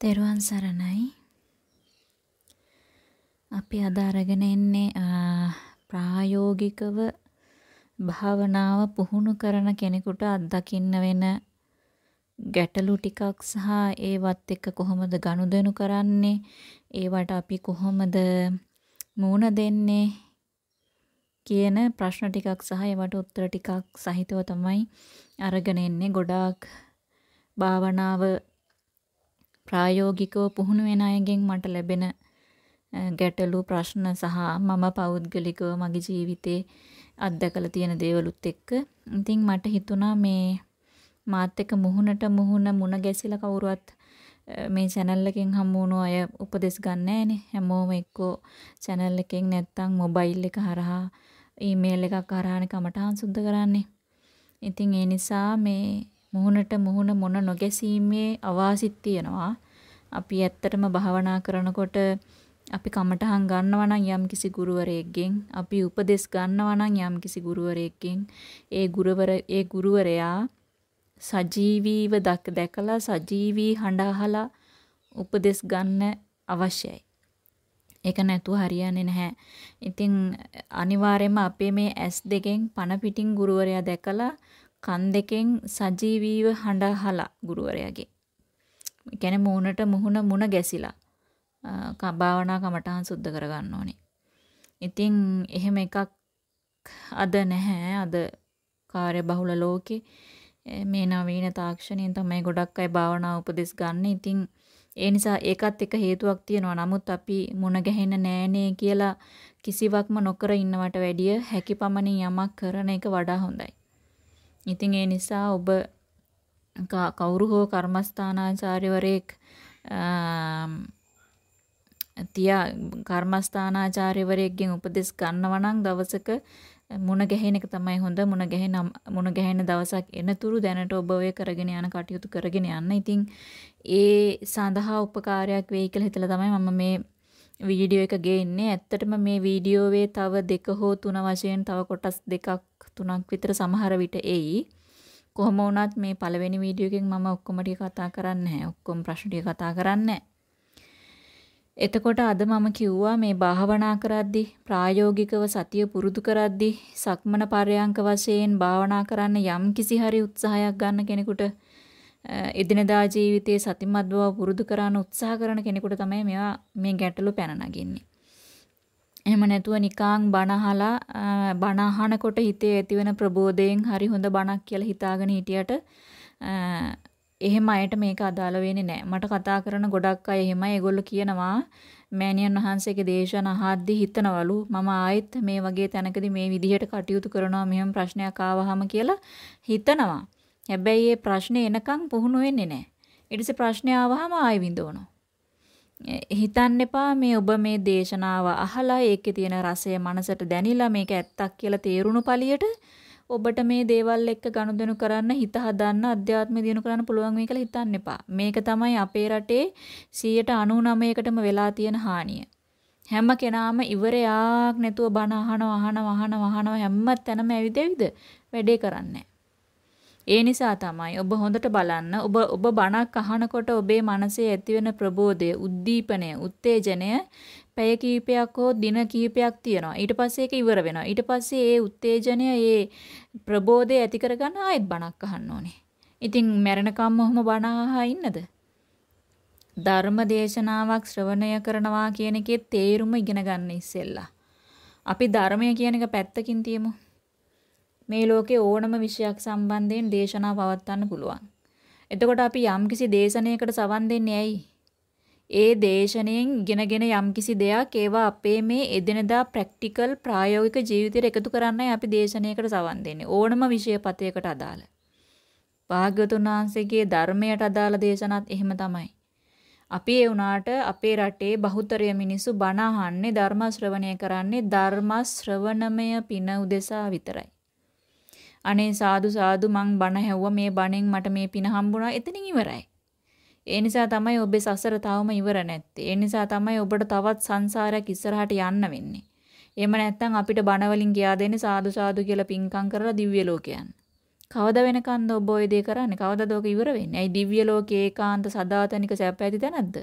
තෙරුවන් සරණයි. අපි අද අරගෙන එන්නේ ප්‍රායෝගිකව භාවනාව පුහුණු කරන කෙනෙකුට අත්දකින්න වෙන ගැටලු ටිකක් සහ ඒවත් එක්ක කොහොමද ගනුදෙනු කරන්නේ ඒවට අපි කොහොමද මූණ දෙන්නේ කියන ප්‍රශ්න ටිකක් සහ ඒවට උත්තර ටිකක් සහිතව තමයි අරගෙන එන්නේ. ගොඩාක් භාවනාව ප්‍රායෝගිකව පුහුණු වෙන අයගෙන් මට ලැබෙන ගැටලු ප්‍රශ්න සහ මම පෞද්ගලිකව මගේ ජීවිතේ අත්දැකලා තියෙන දේවලුත් එක්ක. ඉතින් මට හිතුණා මේ මාත් එක්ක මුහුණට මුහුණ මුණ ගැසිලා කවුරුවත් මේ channel එකෙන් හමු වුණු අය උපදෙස් ගන්න නැහනේ හැමෝම එක්කෝ channel එකෙන් නැත්තම් mobile එක හරහා email එකක් හරහානේ කමටහන් සුද්ධ කරන්නේ. ඉතින් ඒ නිසා මේ මුහුණට මුහුණ මොන නොගැසීමේ අවාසිත් තියෙනවා. අපි ඇත්තටම භාවනා කරනකොට අපි කමටහන් ගන්නවා නම් යම්කිසි ගුරුවරයෙක්ගෙන් අපි උපදෙස් ගන්නවා නම් යම්කිසි ගුරුවරයෙක්ගෙන් ඒ ගුරුවර ඒ ගුරුවරයා සජීවීව දැකලා සජීවී හඬ අහලා උපදෙස් ගන්න අවශ්‍යයි. ඒක නැතුව හරියන්නේ නැහැ. ඉතින් අනිවාර්යයෙන්ම අපේ මේ ඇස් දෙකෙන් පණ පිටින් ගුරුවරයා දැකලා කන් දෙකෙන් සජීවීව හඬ අහලා ගුරුවරයාගේ. ඒ කියන්නේ මූණට මුහුණ මුණ ගැසිලා භාවනා කමටහන් සුද්ධ කරගන්න ඕනේ. ඉතින් එහෙම එකක් අද නැහැ. අද කාර්යබහුල ලෝකේ මේ නවීන තාක්ෂණයෙන් තමයි ගොඩක් අය භාවනා උපදෙස් ගන්න. ඉතින් ඒ නිසා ඒකත් එක හේතුවක් තියෙනවා. නමුත් අපි මුණ ගැහෙන්න නෑනේ කියලා කිසිවක්ම නොකර ඉන්නවට වැඩිය හැකිපමණින් යමක් කරන එක වඩා හොඳයි. ඉතින් ඒ නිසා ඔබ කවුරු හෝ කර්මස්ථානාචාර්යවරයෙක් තියා කර්මස්ථානාචාර්යවරයෙක්ගෙන් උපදෙස් ගන්නවා නම් දවසක මුණ ගැහෙන එක තමයි හොඳ මුණ ගැහෙන මුණ ගැහෙන දවසක් එනතුරු දැනට ඔබ ඔය කරගෙන යන කටයුතු කරගෙන යන්න. ඉතින් ඒ සඳහා උපකාරයක් වෙයි කියලා හිතලා තමයි මම මේ වීඩියෝ එක ගේන්නේ. ඇත්තටම මේ වීඩියෝවේ තව දෙක හෝ තුන වශයෙන් තව කොටස් දෙකක් තුනක් විතර සමහර විට එයි. කොහොම වුණත් මේ පළවෙනි වීඩියෝ එකෙන් මම ඔක්කොම ටික කතා කරන්නේ නැහැ. ඔක්කොම ප්‍රශ්න ටික කතා කරන්නේ නැහැ. එතකොට අද මම කිව්වා මේ භාවනා කරද්දී ප්‍රායෝගිකව සතිය පුරුදු කරද්දී සක්මන පරයන්ක වශයෙන් භාවනා කරන්න යම් කිසි හරි උත්සාහයක් ගන්න කෙනෙකුට එදිනදා ජීවිතයේ සතිමත් බව පුරුදු කරන්න උත්සාහ කරන කෙනෙකුට තමයි මේවා මේ ගැටලු පැන නගින්නේ. එහෙම නැතුව නිකාං බණ අහලා බණ අහනකොට හිතේ ඇතිවෙන ප්‍රබෝධයෙන් හරි හොඳ බණක් කියලා හිතාගෙන හිටියට එහෙම අයට මේක අදාළ වෙන්නේ නැහැ. මට කතා කරන ගොඩක් අය එහෙමයි. ඒගොල්ලෝ කියනවා මෑණියන් වහන්සේගේ දේශන අහද්දි හිතනවලු මම ආයෙත් මේ වගේ තැනකදී මේ විදිහට කටයුතු කරනවා මෙහෙම ප්‍රශ්නයක් ආවහම කියලා හිතනවා. හැබැයි ඒ ප්‍රශ්නේ එනකන් පුහුණු වෙන්නේ නැහැ. ඊට පස්සේ ප්‍රශ්නේ ආවහම ආයෙ විඳවනවා. හිතන්න එපා මේ ඔබ මේ දේශනාව අහලා ඒකේ තියෙන රසය මනසට දැනිලා මේක ඇත්තක් කියලා තේරුණු පළියට ඔබට මේ දේවල් එක්ක ගනුදෙනු කරන්න හිත හදන්න අධ්‍යාත්මය දිනු කරන්න පුළුවන් වෙයි කියලා හිතන්න එපා. මේක තමයි අපේ රටේ 99%කටම වෙලා තියෙන හානිය. හැම කෙනාම ඉවරයක් නැතුව බන අහනවා අහනවා අහනවා අහනවා හැම තැනම ඇවිදවිද වැඩේ කරන්නේ ඒ නිසා තමයි ඔබ හොඳට බලන්න ඔබ ඔබ බණක් අහනකොට ඔබේ මනසේ ඇතිවෙන ප්‍රබෝධය, උද්දීපනය, උත්තේජනය පැය කීපයක් හෝ දින කීපයක් තියනවා. ඊට පස්සේ ඒක ඉවර වෙනවා. ඊට පස්සේ ඒ උත්තේජනය, ඒ ප්‍රබෝධය ඇති කරගන්න ආයෙත් බණක් අහන්න ඕනේ. ඉතින් මැරෙනකම්ම ඔහොම බණ අහා ඉන්නද? ධර්ම දේශනාවක් ශ්‍රවණය කරනවා කියන එකේ තේරුම ඉගෙන ගන්න ඉස්සෙල්ලා. අපි ධර්මය කියන එක පැත්තකින් තියමු. මේ ලෝකේ ඕනම විෂයක් සම්බන්ධයෙන් දේශනා පවත්වන්න පුළුවන්. එතකොට අපි යම්කිසි දේශනයකට සවන් දෙන්නේ ඇයි? ඒ දේශනෙන් ඉගෙනගෙන යම්කිසි දෙයක් ඒවා අපේ මේ එදිනදා ප්‍රැක්ටිකල් ප්‍රායෝගික ජීවිතයට එකතු කරන්නයි අපි දේශනයකට සවන් දෙන්නේ ඕනම විෂයපතයකට අදාළ. භාග්‍යවතුන් වහන්සේගේ ධර්මයට අදාළ දේශනාත් එහෙම තමයි. අපි ඒ වුණාට අපේ රටේ බහුතරය මිනිස්සු බණ අහන්නේ ධර්ම ශ්‍රවණය කරන්නේ ධර්ම ශ්‍රවණමය පින උදෙසා විතරයි. අනේ සාදු සාදු මං බණ හැව්වා මේ බණෙන් මට මේ පින හම්බුණා එතනින් ඉවරයි. ඒ නිසා තමයි ඔබේ සසර තවම ඉවර නැත්තේ. ඒ නිසා තමයි ඔබට තවත් සංසාරයක් ඉස්සරහට යන්න වෙන්නේ. එහෙම නැත්නම් අපිට බණ වලින් කියා දෙන්නේ සාදු සාදු කියලා පින්කම් කරලා දිව්‍ය ලෝකේ යන්න. කවද වෙනකන්ද ඔබ ඔය දේ කරන්නේ? කවදද ඔක ඉවර වෙන්නේ? ඇයි දිව්‍ය ලෝකේ ඒකාන්ත සදාතනික සැප ඇති තැනක්ද?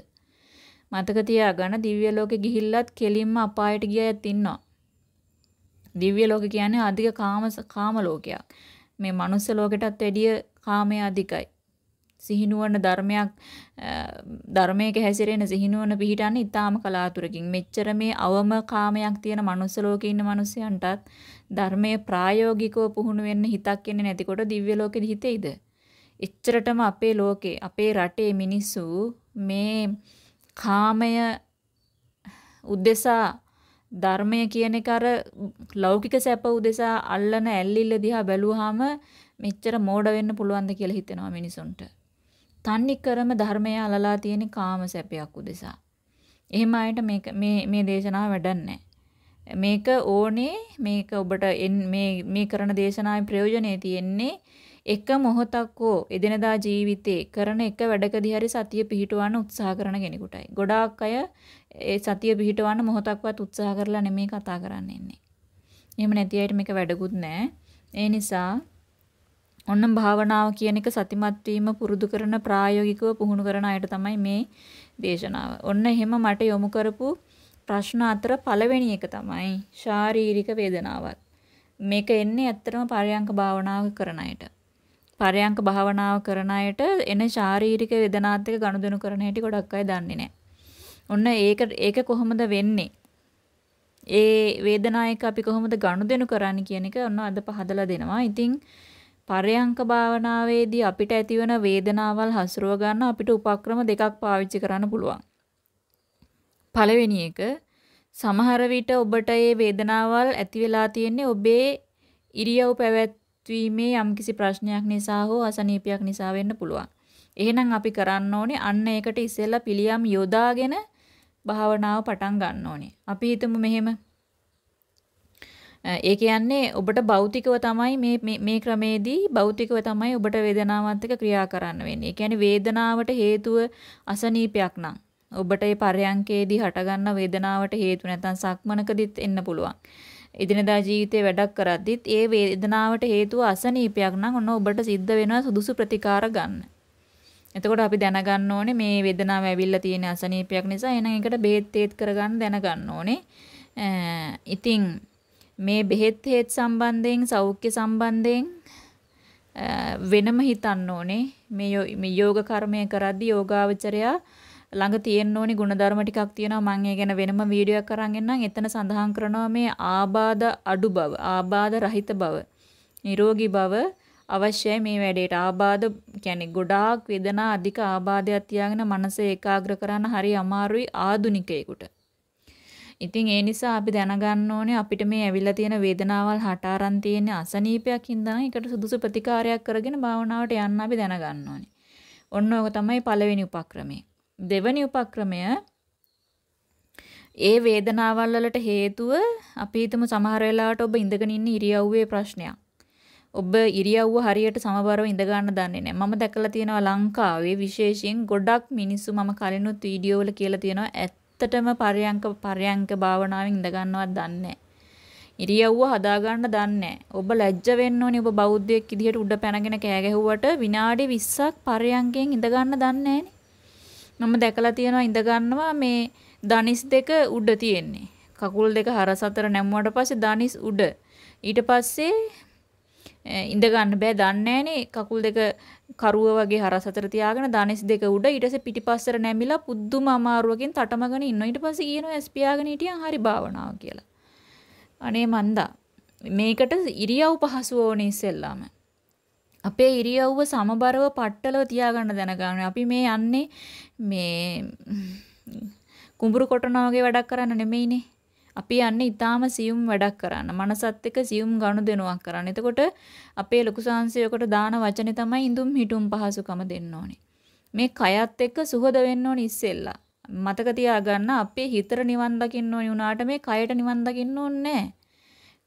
මතක තියාගන්න දිව්‍ය ලෝකෙ ගිහිල්ලත් කෙලින්ම අපායට ගිය අයත් ඉන්නවා. දිව්‍ය ලෝක කියන්නේ අධික කාම කාම ලෝකයක්. මේ මනුස්ස ලෝකෙටත් වැඩිය කාමය අධිකයි. සිහිනුවන ධර්මයක් ධර්මයක හැසිරෙන සිහිනුවන පිහිටන්නේ ඊටාම කලාතුරකින්. මෙච්චර මේ අවම කාමයක් තියෙන මනුස්ස ලෝකේ ඉන්න මිනිස්සුන්ටත් ධර්මයේ ප්‍රායෝගිකව පුහුණු වෙන්න හිතක් එන්නේ නැතිකොට දිව්‍ය ලෝකෙදි හිතෙයිද? එච්චරටම අපේ ලෝකේ අපේ රටේ මිනිස්සු මේ කාමය උද්දේශා ධර්මය කියන එක අර ලෞකික සැප උදෙසා අල්ලන ඇල්ලිල්ල දිහා බැලුවාම මෙච්චර මෝඩ වෙන්න පුළුවන්ද කියලා හිතෙනවා මිනිසුන්ට. තන්නි කරම ධර්මය අලලා තියෙන කාම සැපයක් උදෙසා. එහෙම අයට මේක මේ මේ දේශනාව වැඩන්නේ මේක ඕනේ මේක ඔබට මේ මේ කරන දේශනාවේ ප්‍රයෝජනේ තියෙන්නේ එක මොහොතක් හෝ එදිනදා ජීවිතේ කරන එක වැඩකදී හරි සතිය පිහිටවන්න උත්සාහ කරන කෙනෙකුටයි. ගොඩාක් අය ඒ සතිය පිහිටවන්න මොහොතක්වත් උත්සාහ කරලා නෙමෙයි කතා කරන්න ඉන්නේ. එහෙම නැති අයට මේක වැඩකුත් නැහැ. ඒ නිසා ඔන්න භාවනාව කියන එක සතිමත් වීම පුරුදු කරන ප්‍රායෝගිකව පුහුණු කරන අයට තමයි මේ දේශනාව. ඔන්න එහෙම මට යොමු කරපු ප්‍රශ්න අතර පළවෙනි එක තමයි ශාරීරික වේදනාවක්. මේක එන්නේ ඇත්තටම පරයන්ක භාවනාව කරන අයට. පරයන්ක භාවනාව කරන අයට එන ශාරීරික වේදනාත් එක්ක ගනුදෙනු කරන හැටි ගොඩක් අය දන්නේ නැහැ. ඔන්න ඒක ඒක කොහොමද වෙන්නේ? ඒ වේදනායක අපි කොහොමද ගනුදෙනු කරන්නේ කියන එක ඔන්න අද පහදලා දෙනවා. ඉතින් පරයන්ක භාවනාවේදී අපිට ඇතිවන වේදනාවල් හසුරුව ගන්න අපිට උපක්‍රම දෙකක් පාවිච්චි කරන්න පුළුවන්. පළවෙනි එක සමහර විට ඔබට මේ වේදනාවල් ඇති වෙලා තියෙන්නේ ඔබේ ඉරියව් පැවැත්වීමේ යම්කිසි ප්‍රශ්නයක් නිසා හෝ අසනීපයක් නිසා වෙන්න පුළුවන්. එහෙනම් අපි කරන්න ඕනේ අන්න ඒකට ඉස්සෙල්ලා පිළියම් යොදාගෙන භාවනාව පටන් ගන්න ඕනේ. අපි හිතමු මෙහෙම ඒ කියන්නේ ඔබට භෞතිකව තමයි මේ මේ ක්‍රමේදී භෞතිකව තමයි ඔබට වේදනාවත් එක්ක ක්‍රියා කරන්න වෙන්නේ. ඒ කියන්නේ වේදනාවට හේතුව අසනීපයක් නම් ඔබට ඒ පරයන්කේදී හටගන්න වේදනාවට හේතු නැත්නම් සක්මනකදිත් එන්න පුළුවන්. එදිනදා ජීවිතේ වැඩක් කරද්දිත් ඒ වේදනාවට හේතුව අසනීපයක් නම් ඔන්න ඔබට සිද්ධ වෙනවා සුදුසු ප්‍රතිකාර ගන්න. එතකොට අපි දැනගන්න ඕනේ මේ වේදනාව ඇවිල්ලා තියෙන අසනීපයක් නිසා එහෙනම් ඒකට බේත් තේත් කරගන්න දැනගන්න ඕනේ. ඉතින් මේ බෙහෙත් හේත් සම්බන්ධයෙන් සෞඛ්‍ය සම්බන්ධයෙන් වෙනම හිතන්න ඕනේ. මේ මේ යෝග කර්මය කරද්දී යෝගාවචරයා ළඟ තියෙන්න ඕනි ಗುಣධර්ම ටිකක් තියෙනවා. මම ඒ ගැන වෙනම වීඩියෝ එකක් අරන් එන්නම්. එතන සඳහන් කරනවා මේ ආබාධ අඩු බව ආබාධ රහිත බව නිරෝගී බව අවශ්‍යයි මේ වැඩේට. ආබාධ කියන්නේ ගොඩාක් වේදනා අධික ආබාධයක් තියාගෙන මනස ඒකාග්‍ර කරන්න හරි අමාරුයි ආදුනිකයෙකුට. ඉතින් ඒ නිසා අපි දැනගන්න ඕනේ අපිට මේ ඇවිල්ලා තියෙන වේදනාවල් හට අරන් තියෙන අසනීපයක් හින්දා ඒකට සුදුසු ප්‍රතිකාරයක් කරගෙන භාවනාවට යන්න අපි දැනගන්න ඕනේ. ඔන්න ඕක තමයි පළවෙනි උපක්‍රමය. දෙවෙනි උපක්‍රමය ඒ වේදනාවල් වලට හේතුව අපි හිතමු සමහර වෙලාවට ඔබ ඉඳගෙන ඉන්න ඉරියව්වේ ප්‍රශ්නයක්. ඔබ ඉරියව්ව හරියට සමබරව ඉඳ ගන්න දන්නේ නැහැ. මම දැකලා තියෙනවා ලංකාවේ විශේෂයෙන් ගොඩක් මිනිස්සු මම කලිනුත් වීඩියෝ වල කියලා තියෙනවා ඇත්තටම පරයන්ක පරයන්ක භාවනාවෙන් ඉඳ ගන්නවත් දන්නේ ඉරියව්ව හදාගන්න දන්නේ ඔබ ලැජ්ජ වෙන්න ඕනි ඔබ බෞද්ධයෙක් විදිහට උඩ පැනගෙන කෑ ගැහුවට විනාඩි 20ක් පරයන්කෙන් ඉඳ ගන්න දන්නේ මම දැකලා තියෙනවා ඉඳ ගන්නවා මේ දනිස් දෙක උඩ තියෙන්නේ. කකුල් දෙක හරස් අතර නැමුවට පස්සේ දනිස් උඩ. ඊට පස්සේ ඉඳ ගන්න බෑ. දන්නේ කකුල් දෙක කරුව වගේ හරස් අතර තියාගෙන දණස් දෙක උඩ ඊට පස්සේ පිටිපස්සට නැමිලා පුදුම අමාරුවකින් තටමගෙන ඉන්නවා ඊට පස්සේ කියනවා ඇස් පියාගෙන හිටියන් හරි භාවනාව කියලා. අනේ මන්දා මේකට ඉරියව් පහසුව ඕනේ ඉස්සෙල්ලාම. අපේ ඉරියව්ව සමබරව පట్టලව තියාගන්න දැනගන්න. අපි මේ යන්නේ මේ කුඹුරු කොටනවා වගේ වැඩක් කරන්න නෙමෙයිනේ. අපි යන්නේ ඊටාම සියුම් වැඩක් කරන්න. මනසත් එක්ක සියුම් ගනුදෙනුවක් කරන්න. එතකොට අපේ ලොකු සංසයකට දාන වචනේ තමයි ඉඳුම් හිටුම් පහසුකම දෙන්න ඕනේ. මේ කයත් එක්ක සුහද වෙන්න ඕනේ ඉස්සෙල්ලා. මතක තියාගන්න අපේ හිතට නිවන් දකින්න ඕනි වුණාට මේ කයට නිවන් දකින්න ඕනේ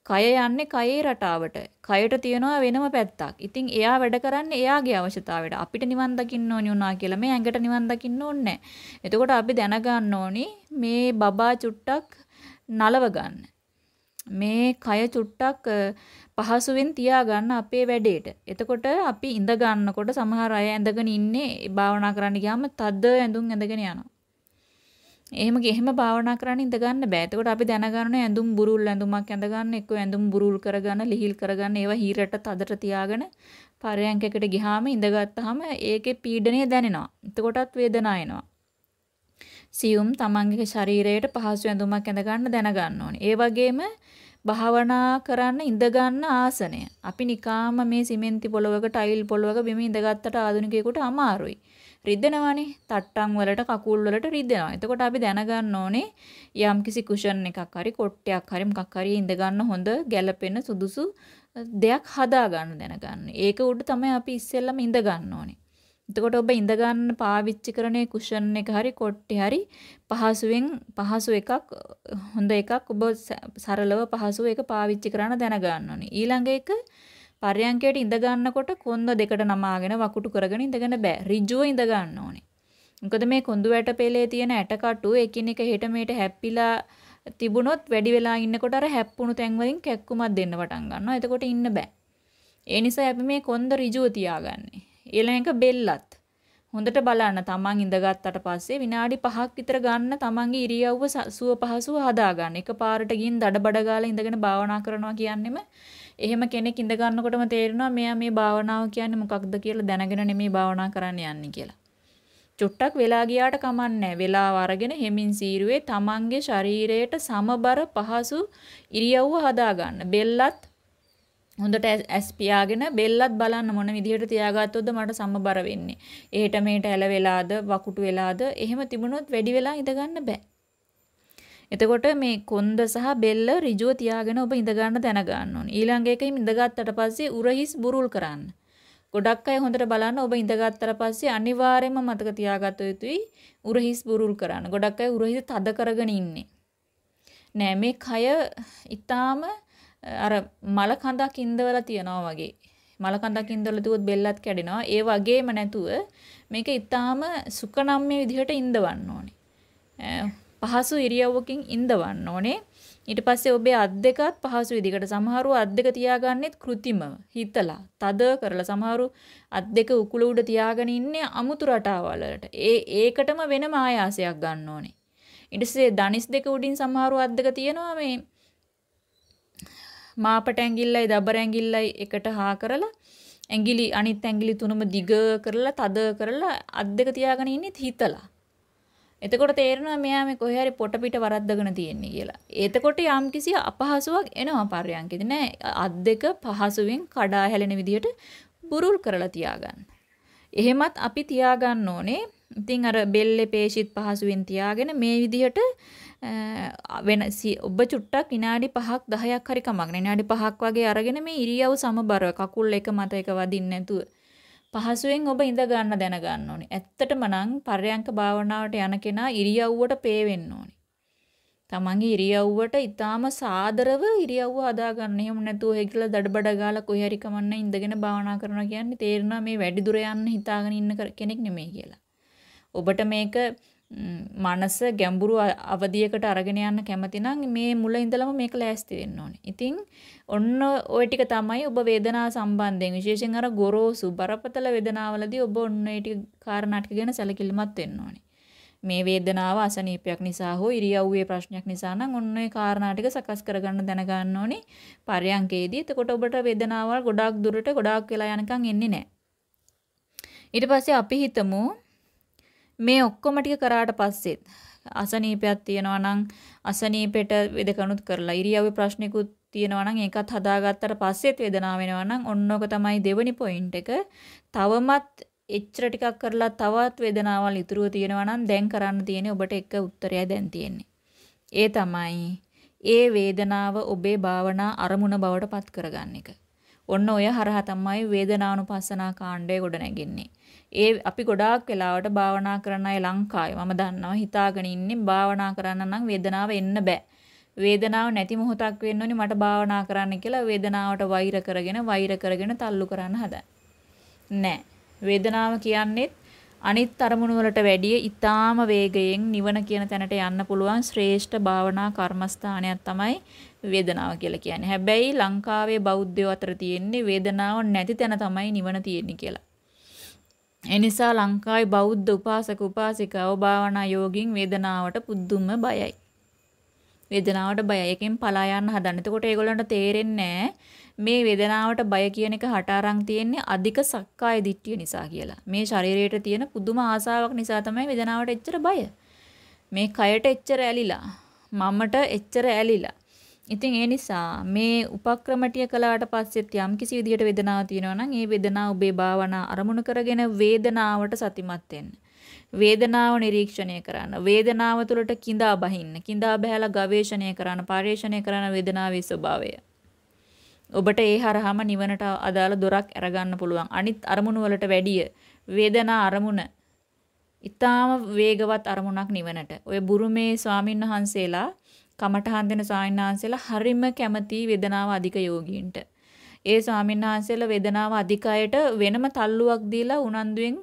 කය යන්නේ කයේ රටාවට. කයට තියනවා වෙනම පැත්තක්. ඉතින් එයා වැඩ කරන්නේ එයාගේ අවශ්‍යතාවයට. අපිට නිවන් දකින්න ඕනි වුණා කියලා මේ ඇඟට නිවන් දකින්න ඕනේ එතකොට අපි දැනගන්න ඕනි මේ බබා චුට්ටක් නලව ගන්න. මේ කය චුට්ටක් පහසුවෙන් තියාගන්න අපේ වැඩේට. එතකොට අපි ඉඳ ගන්නකොට සමහර අය ඇඳගෙන ඉන්නේ භාවනා කරන්න ගියාම තද ඇඳුම් ඇඳගෙන යනවා. එහෙම එහෙම භාවනා කරන්න ඉඳ ගන්න බෑ. එතකොට අපි දැනගන්න ඇඳුම් බුරුල් ඇඳුමක් ඇඳ ගන්න, එක්ක ඇඳුම් බුරුල් කරගන්න, ලිහිල් කරගන්න, ඒවා හීරට තදට තියාගෙන පරයන්කකට ගියාම ඉඳගත්තාම ඒකේ පීඩනය දැනෙනවා. එතකොටත් වේදනාව එනවා. සියුම් තමන්ගේ ශරීරයට පහසු ඇඳුමක් ඇඳ ගන්න දැනගන්න ඕනේ. ඒ වගේම භාවනා කරන්න ඉඳ ගන්න ආසනය. අපි නිකාම මේ සිමෙන්ති පොළවක ටයිල් පොළවක බිම ඉඳගත්තට ආධුනිකයෙකුට අමාරුයි. රිදෙනවානේ. තට්ටම් වලට කකුල් වලට රිදෙනවා. එතකොට අපි දැනගන්න ඕනේ යම්කිසි කුෂන් එකක් හරි කොට්ටයක් හරි මොකක් හරි ඉඳ ගන්න හොඳ ගැළපෙන සුදුසු දෙයක් හදා ගන්න දැනගන්න. ඒක උඩ තමයි අපි ඉස්සෙල්ලම ඉඳ ගන්න ඕනේ. එතකොට ඔබ ඉඳ ගන්න පාවිච්චි කරන කුෂන් එක හරි කොට්ටේ හරි පහසුවෙන් පහසු එකක් හොඳ එකක් ඔබ සරලව පහසුව එක පාවිච්චි කරන්න දැනගන්න ඕනේ. ඊළඟ එක පර්යංකයට ඉඳ ගන්නකොට කොන්ද දෙකට නමාගෙන වකුටු කරගෙන ඉඳගෙන බෑ. ඍජුව ඉඳ ගන්න ඕනේ. මොකද මේ කොඳු වැට පෙළේ තියෙන ඇටකටු එකිනෙක හෙට මෙහෙට හැප්පිලා තිබුණොත් වැඩි වෙලා ඉන්නකොට අර හැප්පුණු තැන් වලින් කැක්කුමක් දෙන්න පටන් ගන්නවා. එතකොට ඉන්න බෑ. ඒ නිසා අපි මේ කොන්ද ඍජුව තියාගන්නේ. ඊළඟ බෙල්ලත් හොඳට බලන්න තමන් ඉඳගත්තට පස්සේ විනාඩි 5ක් විතර ගන්න තමන්ගේ ඉරියව්ව සුව පහසුව හදාගන්න. එකපාරට ගින් දඩබඩ ගාලා ඉඳගෙන භාවනා කරනවා කියන්නෙම එහෙම කෙනෙක් ඉඳ ගන්නකොටම තේරෙනවා මෙයා මේ භාවනාව කියන්නේ මොකක්ද කියලා දැනගෙන නෙමෙයි භාවනා කරන්න යන්නේ කියලා. චුට්ටක් වෙලා ගියාට කමන්නේ වෙලාව අරගෙන හෙමින් සීරුවේ තමන්ගේ ශරීරයට සමබර පහසු ඉරියව්ව හදාගන්න. බෙල්ලත් හොඳට ඇස් පියාගෙන බෙල්ලත් බලන්න මොන විදිහට තියාගත්තොත්ද මට සමබර වෙන්නේ. එහෙට මෙහෙට ඇල වෙලාද වකුටු වෙලාද එහෙම තිබුණොත් වැඩි වෙලා ඉඳ ගන්න බෑ. එතකොට මේ කොන්ද සහ බෙල්ල ඍජුව තියාගෙන ඔබ ඉඳ ගන්න දැන ගන්න ඕනේ. ඊළඟ එකෙන් ඉඳගත්තට පස්සේ උරහිස් බුරුල් කරන්න. ගොඩක් අය හොඳට බලන්න ඔබ ඉඳගත්තට පස්සේ අනිවාර්යයෙන්ම මතක තියාගත යුතුයි උරහිස් බුරුල් කරන්න. ගොඩක් අය උරහිස් තද කරගෙන ඉන්නේ. නෑ මේ කය ඊටාම අර මල කඳක් ඉඳවලා තියනවා වගේ. මල කඳක් ඉඳවලා තියුවොත් බෙල්ලත් කැඩෙනවා. ඒ වගේම නැතුව මේක ඊටාම සුකනම්මේ විදිහට ඉඳවන්න ඕනේ. පහසු ඉරියව්වකින් ඉඳවන්න ඕනේ. ඊට පස්සේ ඔබේ අත් දෙකත් පහසු විදිහකට සමහරව අත් දෙක තියාගන්නෙත් કૃතිමව හිතලා තද කරලා සමහරු අත් දෙක උකුල උඩ තියාගෙන ඉන්නේ අමුතු රටාවල් වලට. ඒ ඒකටම වෙනම ආයාසයක් ගන්න ඕනේ. ඊට පස්සේ දනිස් දෙක උඩින් සමහරු අත් දෙක තියනවා මේ මාපට ඇඟිල්ලයි දබර ඇඟිල්ලයි එකට හා කරලා ඇඟිලි අනිත් ඇඟිලි තුනම දිග කරලා තද කරලා අත් දෙක තියාගෙන ඉන්නේ හිතලා. එතකොට තේරෙනවා මෙයා මේ කොහේ හරි පොට පිට වරද්දගෙන තියෙන්නේ කියලා. එතකොට යම්කිසි අපහසුාවක් එනවා පර්යංකෙදි නෑ අත් දෙක පහසුවෙන් කඩා හැලෙන විදිහට බුරුල් කරලා තියාගන්න. එහෙමත් අපි තියාගන්න ඕනේ. ඉතින් අර බෙල්ලේ පේශිත් පහසුවෙන් තියාගෙන මේ විදිහට වෙන ඔබ චුට්ටක් විනාඩි 5ක් 10ක් හරි කමක් නෑ. විනාඩි 5ක් වගේ අරගෙන මේ ඉරියව් සමබරව කකුල් එක මත එක වදින්න නැතුව පහසුවෙන් ඔබ ඉඳ ගන්න දැන ගන්න ඕනේ. ඇත්තටම නම් පර්යංක භාවනාවට යන කෙනා ඉරියව්වට පේවෙන්න ඕනේ. තමන්ගේ ඉරියව්වට ඊටාම සාදරව ඉරියව්ව හදා ගන්න. එහෙම නැතුව හැකිලා දඩබඩ ගාලා කොහේ හරි කමන්න ඉඳගෙන භාවනා කරනවා කියන්නේ තේරෙනවා මේ වැඩි දුර යන්න හිතාගෙන ඉන්න කෙනෙක් නෙමෙයි කියලා. ඔබට මේක මනස ගැඹුරු අවධියකට අරගෙන යන්න කැමති නම් මේ මුල ඉඳලම මේක ලෑස්ති වෙන්න ඕනේ. ඉතින් ඔන්න ওই ටික තමයි ඔබ වේදනාව සම්බන්ධයෙන් විශේෂයෙන් අර ගොරෝසු බරපතල වේදනාවලදී ඔබ ඔන්න ඒ ටික කාරණා ටික ගැන සැලකිලිමත් වෙන්න ඕනේ. මේ වේදනාව අසනීපයක් නිසා හෝ ඉරියව්වේ ප්‍රශ්නයක් නිසා නම් ඔන්න ඒ කාරණා ටික සකස් කරගන්න දැනගන්න ඕනේ පරයන්කේදී. එතකොට ඔබට වේදනාවල් ගොඩාක් දුරට ගොඩාක් වෙලා යනකම් එන්නේ නැහැ. ඊට පස්සේ අපි හිතමු මේ ඔක්කොම ටික කරාට පස්සෙත් අසනීපයක් තියෙනවා නම් අසනීපෙට වෙදකනුත් කරලා ඉරියව්වේ ප්‍රශ්නිකුත් තියෙනවා නම් ඒකත් හදාගත්තට පස්සෙත් වේදනාව වෙනවා නම් ඔන්නෝක තමයි දෙවෙනි පොයින්ට් එක. තවමත් එච්චර ටිකක් කරලා තවත් වේදනාවල් ඉතුරුව තියෙනවා නම් දැන් කරන්න තියෙන්නේ ඔබට එක උත්තරය දැන් තියෙන්නේ. ඒ තමයි ඒ වේදනාව ඔබේ භාවනා අරමුණ බවට පත් කරගන්න එක. ඔන්න ඔය හරහා තමයි වේදනානුපස්සනා කාණ්ඩය ගොඩ නැගෙන්නේ. ඒ අපි ගොඩාක් වෙලාවට භාවනා කරන අය ලංකාවේ මම දන්නවා හිතාගෙන ඉන්නේ භාවනා කරන්න නම් වේදනාව එන්න බෑ. වේදනාව නැති මොහොතක් වෙන්න ඕනි මට භාවනා කරන්න කියලා වේදනාවට වෛර කරගෙන වෛර කරගෙන තල්ලු කරන්න හදන. නෑ. වේදනාව කියන්නේ අනිත් අරමුණු වලට වැඩිය ඊටාම වේගයෙන් නිවන කියන තැනට යන්න පුළුවන් ශ්‍රේෂ්ඨ භාවනා කර්මස්ථානයක් තමයි වේදනාව කියලා කියන්නේ. හැබැයි ලංකාවේ බෞද්ධයෝ අතර තියෙන්නේ වේදනාව නැති තැන තමයි නිවන තියෙන්නේ කියලා. ඒ නිසා ලංකාවේ බෞද්ධ උපාසක උපාසිකාව භාවනා යෝගින් වේදනාවට පුදුම බයයි. වේදනාවට බයයි. එකෙන් පලා යන්න හදන. එතකොට ඒගොල්ලන්ට තේරෙන්නේ මේ වේදනාවට බය කියන එක හට අරන් තියෙන්නේ අධික සක්කාය දිට්ඨිය නිසා කියලා. මේ ශරීරයට තියෙන පුදුම ආසාවක් නිසා තමයි වේදනාවට එච්චර බය. මේ කයට එච්චර ඇලිලා, මමට එච්චර ඇලිලා. ඉතින් ඒ නිසා මේ උපක්‍රමටිය කළාට පස්සෙත් යම් කිසි විදිහට වේදනාවක් තියෙනවා නම් ඒ වේදනාව ඔබේ භාවනා අරමුණු කරගෙන වේදනාවට සතිමත් වෙන්න. වේදනාව නිරීක්ෂණය කරන්න. වේදනාව තුළට කිඳා බහින්න. කිඳා බහැලා ගවේෂණය කරන්න, පරිශ්‍රණය කරන වේදනාවේ ස්වභාවය. ඔබට ඒ හරහාම නිවනට අදාළ දොරක් අරගන්න පුළුවන්. අනිත් අරමුණු වලට වැඩිය වේදනා අරමුණ ඊටාම වේගවත් අරමුණක් නිවනට. ඔය බුරුමේ ස්වාමින් වහන්සේලා කමඨහන් දෙන ස්වාමීන් වහන්සේලා හරිම කැමති වේදනාව අධික යෝගීන්ට. ඒ ස්වාමීන් වහන්සේලා වේදනාව අධිකයට වෙනම තල්ලුවක් දීලා උනන්දුවෙන්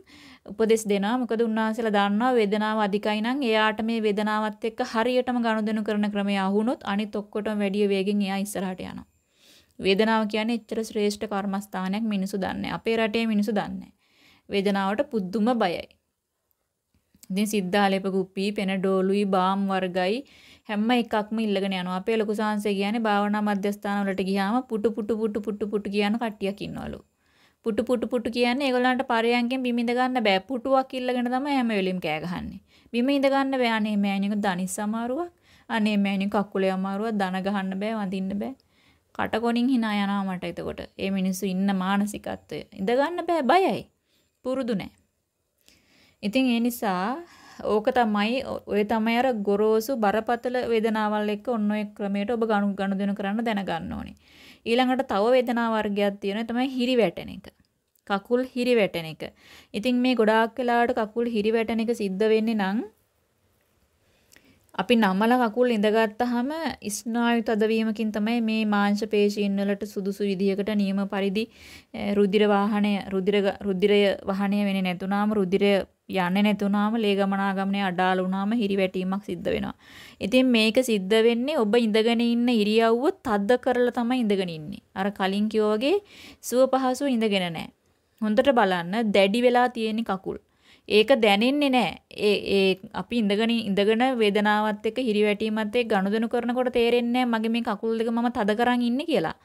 උපදෙස් දෙනවා. මොකද උන්වහන්සේලා දන්නවා වේදනාව අධිකයි නම් එයාට මේ වේදනාවත් එක්ක හරියටම ගනුදෙනු කරන ක්‍රමය අහුනොත් අනිත් ඔක්කොටම වැඩිය වේගෙන් එයා ඉස්සරහට යනවා. වේදනාව කියන්නේ එච්චර ශ්‍රේෂ්ඨ කර්මස්ථානයක් මිනිසු දන්නේ. අපේ රටේ මිනිසු දන්නේ. වේදනාවට පුදුම බයයි. ඉතින් සිද්ධාලේප කුප්පි, පෙනඩෝලුයි, බාම් වර්ගයි හැම එකක්ම ඉල්ලගෙන යනවා. අපේ ලොකු සාංශය කියන්නේ භාවනා මධ්‍යස්ථාන වලට ගියාම පුටු පුටු පුටු පුටු පුටු කියන කට්ටියක් ඉන්නවලු. පුටු පුටු පුටු කියන්නේ ඒගොල්ලන්ට පරයන්කෙන් බිම ඉඳ ගන්න බෑ. පුටුවක් ඉල්ලගෙන තමයි හැම වෙලෙම කෑ ගහන්නේ. බිම ඉඳ ගන්න බෑ. අනේ මෑණියක දනිස් අමාරුවක්. අනේ මෑණිය කකුලේ අමාරුවක්. දන ගහන්න බෑ. වඳින්න බෑ. කටකොණින් hina යනවා මට එතකොට. ඒ මිනිස්සු ඉන්න මානසිකත්වය. ඉඳ ගන්න බෑ බයයි. පුරුදු නෑ. ඉතින් ඒ නිසා ඕක තමයි ඔය තමයි අර ගොරෝසු බරපතල වේදනාවල් එක්ක ඔන්න ඔය ක්‍රමයට ඔබ ගණු ගනුදෙනු කරන්න දැනගන්න ඕනේ. ඊළඟට තව වේදනා වර්ගයක් තියෙනවා තමයි හිරි වැටෙන එක. කකුල් හිරි වැටෙන එක. ඉතින් මේ ගොඩාක් වෙලාවට කකුල් හිරි වැටෙන එක සිද්ධ වෙන්නේ නම් අපි නමල කකුල් ඉඳගත්තාම ස්නායු තදවීමකින් තමයි මේ මාංශ පේශීන් වලට සුදුසු විදිහකට නියම පරිදි රුධිර වාහනය රුධිර රුධිරය වහනය වෙන්නේ නැතුණාම රුධිරය යන්නේ නැතුණාම ලේ ගමනාගමනය අඩාල වුණාම හිරිවැටීමක් සිද්ධ වෙනවා. ඉතින් මේක සිද්ධ වෙන්නේ ඔබ ඉඳගෙන ඉන්න ඉරියව්ව තද්ද කරලා තමයි ඉඳගෙන ඉන්නේ. අර කලින් කිව්වා වගේ සුව පහසුව ඉඳගෙන නැහැ. හොඳට බලන්න දැඩි වෙලා තියෙන කකුල්. ඒක දැනෙන්නේ නැහැ. ඒ ඒ අපි ඉඳගෙන ඉඳගෙන වේදනාවත් එක්ක හිරිවැටීමත් එක්ක ගනුදෙනු කරනකොට තේරෙන්නේ මගේ මේ කකුල් දෙක මම තද කරන් ඉන්නේ කියලා.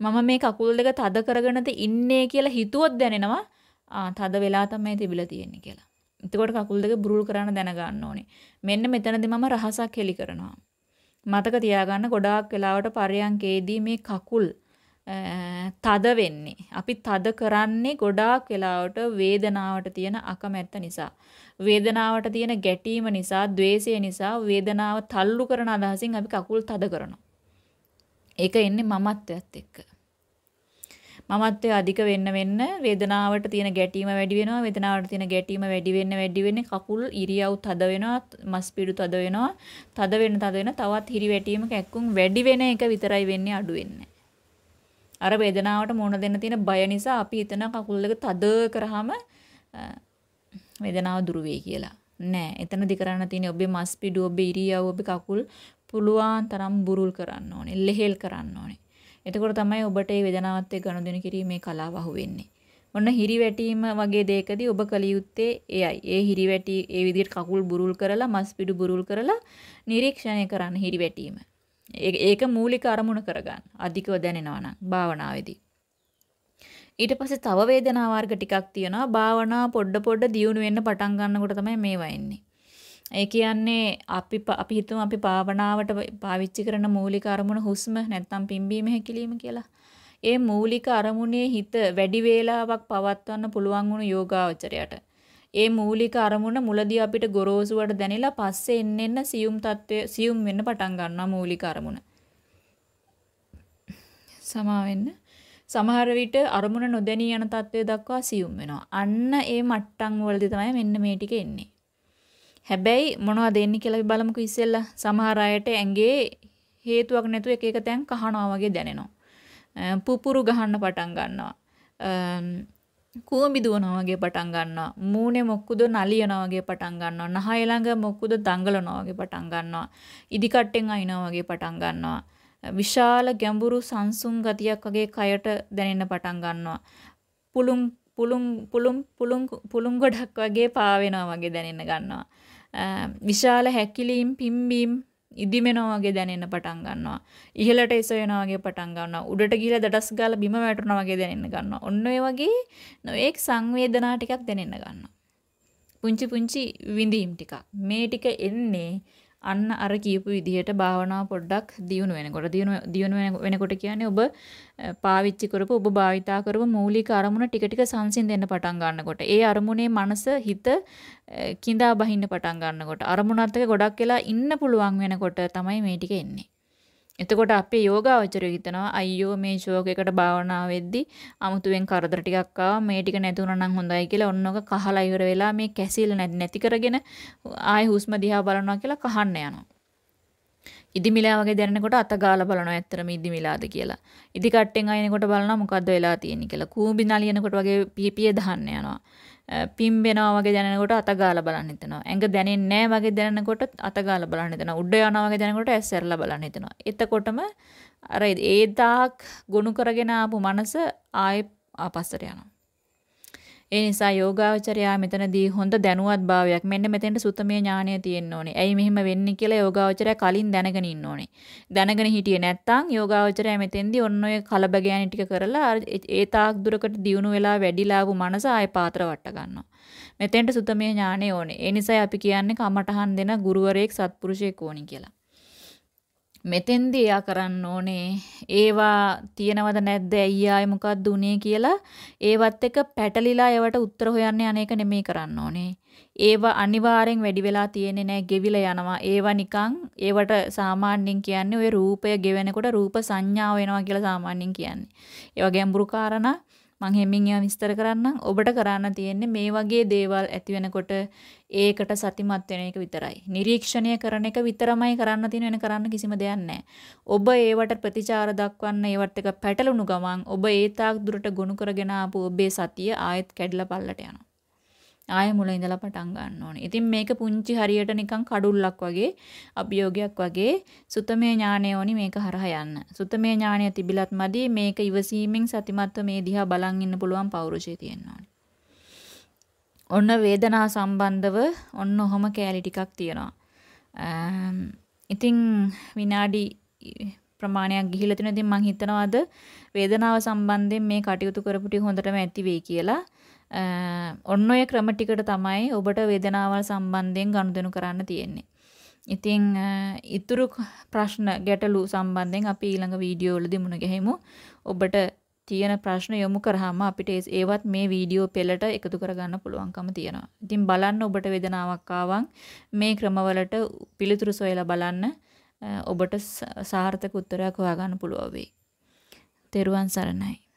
මම මේ කකුල් දෙක තද කරගෙනද ඉන්නේ කියලා හිතුවොත් දැනෙනවා. ආ තද වෙලා තමයි තිබිලා තියෙන්නේ කියලා. එතකොට කකුල් දෙක බුරුල් කරන්න දැනගන්න ඕනේ. මෙන්න මෙතනදී මම රහසක් හෙලි කරනවා. මතක තියාගන්න ගොඩාක් වෙලාවට පරයන්කේදී මේ කකුල් තද වෙන්නේ. අපි තද කරන්නේ ගොඩාක් වෙලාවට වේදනාවට තියෙන අකමැත්ත නිසා. වේදනාවට තියෙන ගැටීම නිසා, द्वේෂය නිසා වේදනාව තල්ලු කරන අදහසින් අපි කකුල් තද කරනවා. ඒක එන්නේ මමත්වයත් එක්ක. මමත්වය අධික වෙන්න වෙන්න වේදනාවට තියෙන ගැටීම වැඩි වෙනවා. වේදනාවට තියෙන ගැටීම වැඩි වෙන්න වැඩි වෙන්නේ කකුල් ඉරියව් තද වෙනවා මස් පිඩු තද වෙනවා. තද වෙන තද වෙන තවත් හිරි වැටීම කැක්කුම් වැඩි වෙන එක විතරයි වෙන්නේ අඩු වෙන්නේ. අර වේදනාවට මුහුණ දෙන්න තියෙන බය නිසා අපි හිතන කකුල් දෙක තද කරාම වේදනාව දුරු වෙයි කියලා. නෑ. එතනදි කරන්න තියෙන්නේ ඔබේ මස් පිඩු ඔබේ ඉරියව් ඔබේ කකුල් පුළුවන් තරම් බුරුල් කරන්න ඕනේ ලෙහෙල් කරන්න ඕනේ. එතකොට තමයි ඔබට මේ වේදනාවත් එක්ක ගනුදෙනු කිරීමේ කලාව අහුවෙන්නේ. ඔන්න හිරිවැටීම වගේ දෙයකදී ඔබ කල යුත්තේ එයයි. ඒ හිරිවැටි ඒ විදිහට කකුල් බුරුල් කරලා මස් පිඩු බුරුල් කරලා නිරීක්ෂණය කරන්න හිරිවැටීම. ඒක මූලික අරමුණ කරගන්න. අධිකව දැනෙනවා නම් භාවනාවේදී. ඊට පස්සේ තව වේදනා වර්ග ටිකක් තියෙනවා. භාවනා පොඩ පොඩ දියුණු වෙන්න පටන් ගන්නකොට තමයි මේවා එන්නේ. ඒ කියන්නේ අපි අපි හිතමු අපි භාවනාවට පාවිච්චි කරන මූලික අරමුණ හුස්ම නැත්නම් පිම්බීම හැකිලිම කියලා. ඒ මූලික අරමුණේ හිත වැඩි වේලාවක් පවත්වන්න පුළුවන් වුණු යෝගාවචරයට. ඒ මූලික අරමුණ මුලදී අපිට ගොරෝසුවට දැනෙලා පස්සේ එන්න එන්න සියුම් තත්වය සියුම් වෙන්න පටන් ගන්නවා මූලික අරමුණ. සමා වෙන්න. සමහර විට අරමුණ නොදැනී යන තත්වය දක්වා සියුම් වෙනවා. අන්න ඒ මට්ටම් වලදී තමයි මෙන්න මේ ටික එන්නේ. හැබැයි මොනවද එන්නේ කියලා අපි බලමුකෝ ඉස්සෙල්ලා. සමහර අයට ඇඟේ හේතුවක් නැතුව එක එක තැන් කහනවා වගේ දැනෙනවා. පුපුරු ගහන්න පටන් ගන්නවා. කූඹි දුවනවා වගේ පටන් ගන්නවා. මූණේ මොක්කුද නලියනවා වගේ පටන් ගන්නවා. නහය ළඟ මොක්කුද දඟලනවා වගේ පටන් ගන්නවා. ඉදි කට්ටෙන් අයිනවා වගේ පටන් ගන්නවා. විශාල ගැඹුරු සංසුන් ගතියක් වගේ කයට දැනෙන්න පටන් ගන්නවා. පුළුම් පුළුම් පුළුම් පුළුම් පුළුම් ගොඩක් වගේ පාවෙනවා වගේ දැනෙන්න ගන්නවා. විශාල හැකිලීම් පිම්බීම් ඉදිමෙනවා වගේ දැනෙන්න පටන් ගන්නවා. ඉහළට එසවෙනවා වගේ පටන් ගන්නවා. උඩට ගිහලා දඩස් ගාලා බිම වැටෙනවා වගේ දැනෙන්න ගන්නවා. ඔන්න ඔය වගේ නොඑක් සංවේදනා ටිකක් දැනෙන්න ගන්නවා. පුංචි පුංචි විඳීම් ටිකක්. මේ ටික එන්නේ අන්න අර කියපු විදිහට භාවනාව පොඩ්ඩක් දියුණු වෙනකොට. දියුණු වෙනකොට කියන්නේ ඔබ පාවිච්චි කරපු ඔබ භාවිතා කරපු මූලික අරමුණ ටික ටික සංසිඳෙන්න පටන් ගන්නකොට. ඒ අරමුණේ මනස හිත කිඳා බහින්න පටන් ගන්නකොට. අරමුණත් එක්ක ගොඩක් වෙලා ඉන්න පුළුවන් වෙනකොට තමයි මේ ටික එන්නේ. එතකොට අපේ යෝගාවචරය හිතනවා අයියෝ මේ ෂෝක් එකට භාවනා වෙද්දි අමුතුවෙන් කරදර ටිකක් ආවා මේ ටික නැතුණා නම් හොඳයි කියලා ඔන්නෝක කහලා ඉවර වෙලා මේ කැසිල්ල නැති කරගෙන ආයෙ හුස්ම දිහා බලනවා කියලා කහන්න යනවා. ඉදිමිලා වගේ දැනෙනකොට අත ගාලා බලනවා ඇත්තටම ඉදිමිලාද කියලා. ඉදි කට්ටෙන් අයිනකොට බලනවා මොකද්ද වෙලා තියෙන්නේ කියලා. කූඹි නලියනකොට වගේ පිපිය දහන්න යනවා. පිම්බෙනවා වගේ දැනෙනකොට අත ගාලා බලන්න හිතෙනවා. ඇඟ දැනෙන්නේ නැහැ වගේ දැනෙනකොට අත ගාලා බලන්න හිතෙනවා. උඩ යනවා වගේ දැනෙනකොට ඇස් ඇරලා බලන්න හිතෙනවා. එතකොටම අර ඒ දාක් ගොනු කරගෙන ආපු මනස ආයෙ ආපස්සට යනවා. ඒ නිසා යෝගාවචරයා මෙතනදී හොඳ දැනුවත් භාවයක් මෙන්න මෙතෙන්ට සුතමේ ඥානය තියෙන්න ඕනේ. ඇයි මෙහෙම වෙන්නේ කියලා යෝගාවචරයා කලින් දැනගෙන ඉන්න ඕනේ. දැනගෙන හිටියේ නැත්නම් යෝගාවචරයා මෙතෙන්දී ඔන්න ඔය කලබගෑනි ටික කරලා ඒ තාක් දුරකට දියුණු වෙලා වැඩිලා වූ මනස ආය පාත්‍ර වට ගන්නවා. මෙතෙන්ට සුතමේ ඥානය ඕනේ. ඒ නිසා අපි කියන්නේ කමටහන් දෙන ගුරුවරයෙක් සත්පුරුෂයෙක් ඕනි කියලා. මෙතෙන්දී එයා කරන්න ඕනේ ඒවා තියෙනවද නැද්ද ඇයි ආයේ මොකක්ද උනේ කියලා ඒවත් එක පැටලිලා ඒවට උත්තර හොයන්නේ අනේක නෙමෙයි කරන්න ඕනේ. ඒවා අනිවාර්යෙන් වැඩි වෙලා තියෙන්නේ නැහැ ගෙවිලා යනවා. ඒවා නිකන් ඒවට සාමාන්‍යයෙන් කියන්නේ ওই රූපය ගෙවෙනකොට රූප සංඥාව වෙනවා කියලා සාමාන්‍යයෙන් කියන්නේ. ඒවා ගැඹුරු කාරණා මං හෙමින් ඒවා විස්තර කරන්නම්. ඔබට කරන්න තියෙන්නේ මේ වගේ දේවල් ඇති වෙනකොට ඒකට සතිමත් වෙන එක විතරයි. නිරීක්ෂණය කරන එක විතරමයි කරන්න තියෙන වෙන කරන්න කිසිම දෙයක් නැහැ. ඔබ ඒවට ප්‍රතිචාර දක්වන්න ඒවට එක පැටලුණු ගමන් ඔබ ඒ තාක් දුරට ගොනු කරගෙන ආපු ඔබේ සතිය ආයෙත් කැඩලා පල්ලට යනවා. ආයෙ මුල ඉඳලා පටන් ගන්න ඕනේ. ඉතින් මේක පුංචි හරියට නිකන් කඩුල්ලක් වගේ අභියෝගයක් වගේ සුතමේ ඥානය ඕනි මේක හරහා යන්න. සුතමේ ඥානය තිබිලත් මදි මේක ඉවසීමෙන් සතිමත්ව මේ දිහා බලන් ඉන්න පුළුවන් පෞරුෂය තියෙන්න ඕනේ. ඔන්න වේදනා සම්බන්ධව ඔන්න ඔහොම කෑලි ටිකක් තියෙනවා. ඉතින් විනාඩි ප්‍රමාණයක් ගිහිලා තිනවා. ඉතින් මම හිතනවාද වේදනාව සම්බන්ධයෙන් මේ කටයුතු කරපු ටික හොඳටම ඇති වෙයි කියලා. ඔන්න ඔය ක්‍රම ටිකට තමයි ඔබට වේදනාවල් සම්බන්ධයෙන් ගනුදෙනු කරන්න තියෙන්නේ. ඉතින් ඊතුරු ප්‍රශ්න ගැටලු සම්බන්ධයෙන් අපි ඊළඟ වීඩියෝ වලදී මුණ ගැහෙමු. ඔබට තියෙන ප්‍රශ්න යොමු කරාම අපිට ඒවත් මේ වීඩියෝ පෙළට එකතු කරගන්න පුළුවන්කම තියෙනවා. ඉතින් බලන්න ඔබට වේදනාවක් ආවම් මේ ක්‍රමවලට පිළිතුරු සොයලා බලන්න ඔබට සාර්ථක උත්තරයක් හොයාගන්න පුළුවන් වෙයි. තෙරුවන් සරණයි.